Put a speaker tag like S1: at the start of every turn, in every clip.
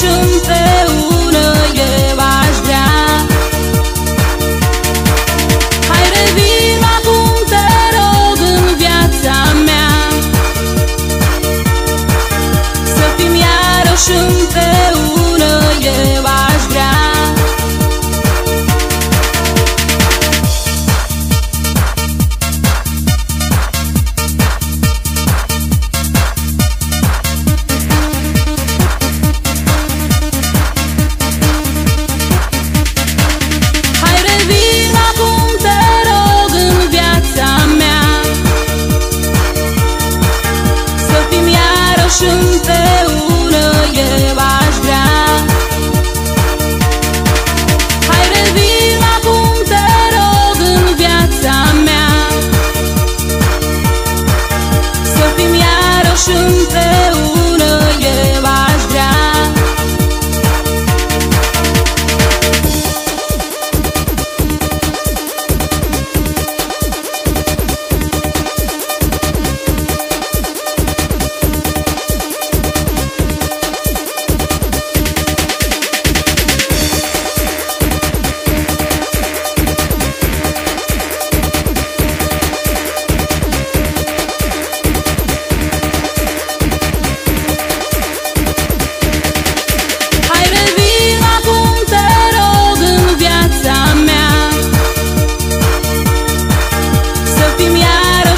S1: 正在。准在。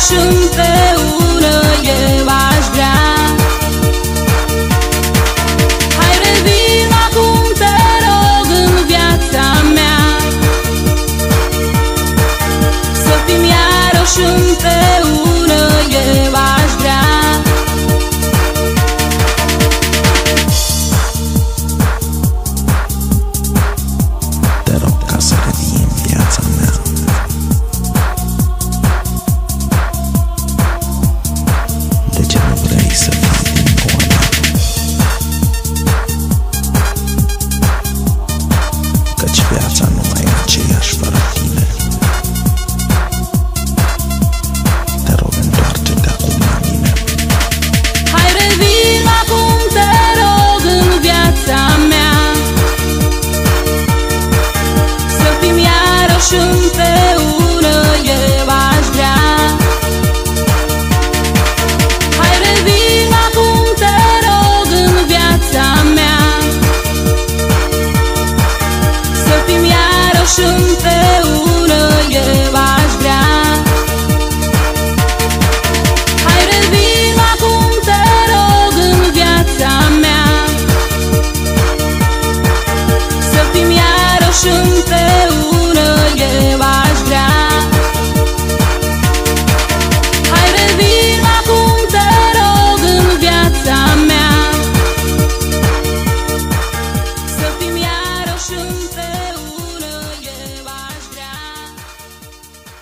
S1: 准备。
S2: 不着算了。